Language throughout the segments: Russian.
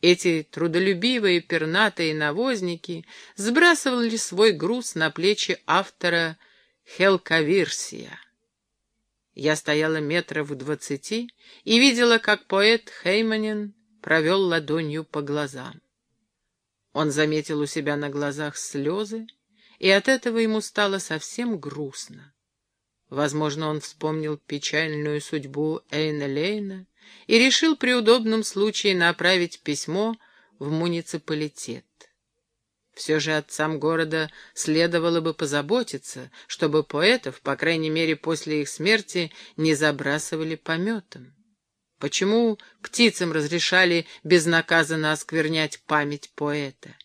Эти трудолюбивые пернатые навозники сбрасывали свой груз на плечи автора Хелкаверсия. Я стояла метров в двадцати и видела, как поэт Хейманин провел ладонью по глазам. Он заметил у себя на глазах слезы, и от этого ему стало совсем грустно. Возможно, он вспомнил печальную судьбу Эйна Лейна и решил при удобном случае направить письмо в муниципалитет. Все же отцам города следовало бы позаботиться, чтобы поэтов, по крайней мере после их смерти, не забрасывали пометом. Почему птицам разрешали безнаказанно осквернять память поэта?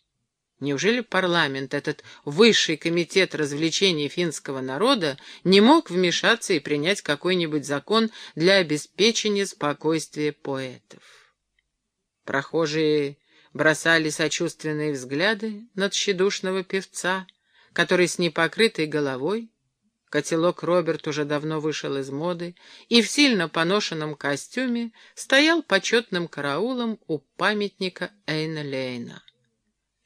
Неужели парламент, этот высший комитет развлечений финского народа, не мог вмешаться и принять какой-нибудь закон для обеспечения спокойствия поэтов? Прохожие бросали сочувственные взгляды на тщедушного певца, который с непокрытой головой, котелок Роберт уже давно вышел из моды, и в сильно поношенном костюме стоял почетным караулом у памятника Эйна Лейна.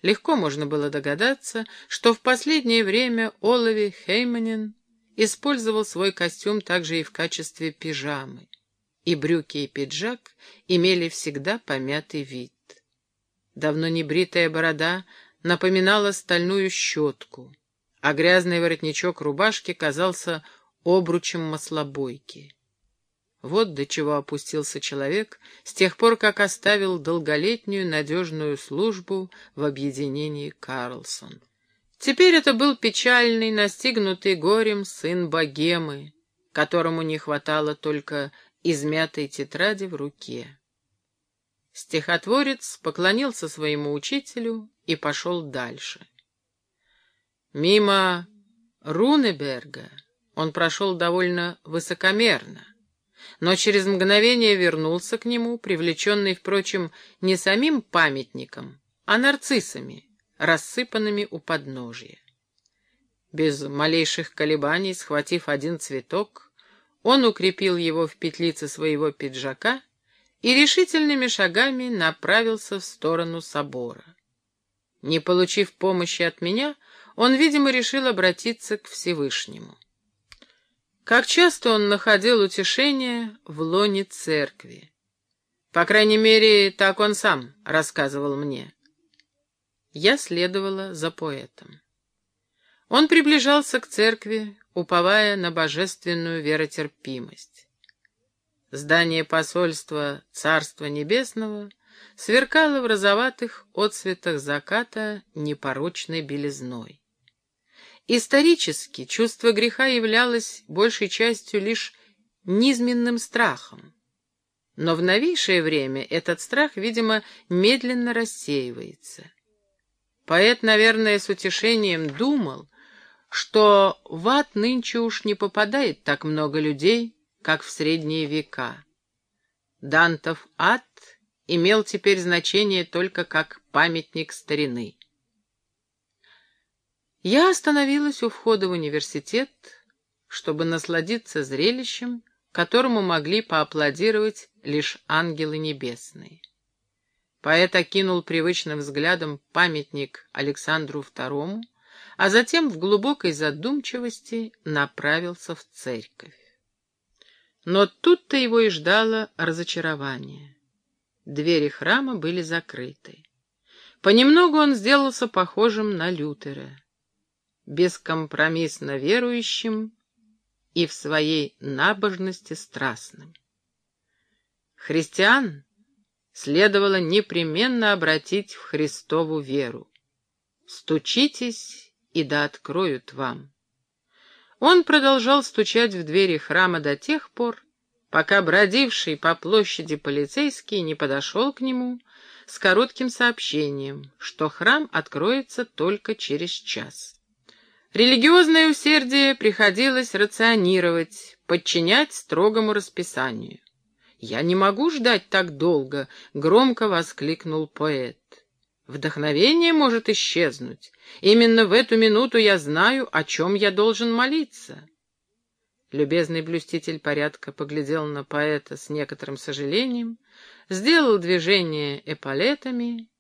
Легко можно было догадаться, что в последнее время Олови Хейманин использовал свой костюм также и в качестве пижамы, и брюки и пиджак имели всегда помятый вид. Давно небритая борода напоминала стальную щетку, а грязный воротничок рубашки казался обручем маслобойки. Вот до чего опустился человек с тех пор, как оставил долголетнюю надежную службу в объединении Карлсон. Теперь это был печальный, настигнутый горем сын богемы, которому не хватало только измятой тетради в руке. Стихотворец поклонился своему учителю и пошел дальше. Мимо Рунеберга он прошел довольно высокомерно но через мгновение вернулся к нему, привлеченный, впрочем, не самим памятником, а нарциссами, рассыпанными у подножия. Без малейших колебаний, схватив один цветок, он укрепил его в петлице своего пиджака и решительными шагами направился в сторону собора. Не получив помощи от меня, он, видимо, решил обратиться к Всевышнему. Как часто он находил утешение в лоне церкви. По крайней мере, так он сам рассказывал мне. Я следовала за поэтом. Он приближался к церкви, уповая на божественную веротерпимость. Здание посольства Царства Небесного сверкало в розоватых отцветах заката непорочной белизной. Исторически чувство греха являлось большей частью лишь низменным страхом. Но в новейшее время этот страх, видимо, медленно рассеивается. Поэт, наверное, с утешением думал, что в ад нынче уж не попадает так много людей, как в средние века. Дантов ад имел теперь значение только как памятник старины. Я остановилась у входа в университет, чтобы насладиться зрелищем, которому могли поаплодировать лишь ангелы небесные. Поэт окинул привычным взглядом памятник Александру II, а затем в глубокой задумчивости направился в церковь. Но тут-то его и ждало разочарование. Двери храма были закрыты. Понемногу он сделался похожим на Лютера бескомпромиссно верующим и в своей набожности страстным. Христиан следовало непременно обратить в Христову веру. «Стучитесь, и да откроют вам». Он продолжал стучать в двери храма до тех пор, пока бродивший по площади полицейский не подошел к нему с коротким сообщением, что храм откроется только через час. Религиозное усердие приходилось рационировать, подчинять строгому расписанию. «Я не могу ждать так долго», — громко воскликнул поэт. «Вдохновение может исчезнуть. Именно в эту минуту я знаю, о чем я должен молиться». Любезный блюститель порядка поглядел на поэта с некоторым сожалением, сделал движение эполетами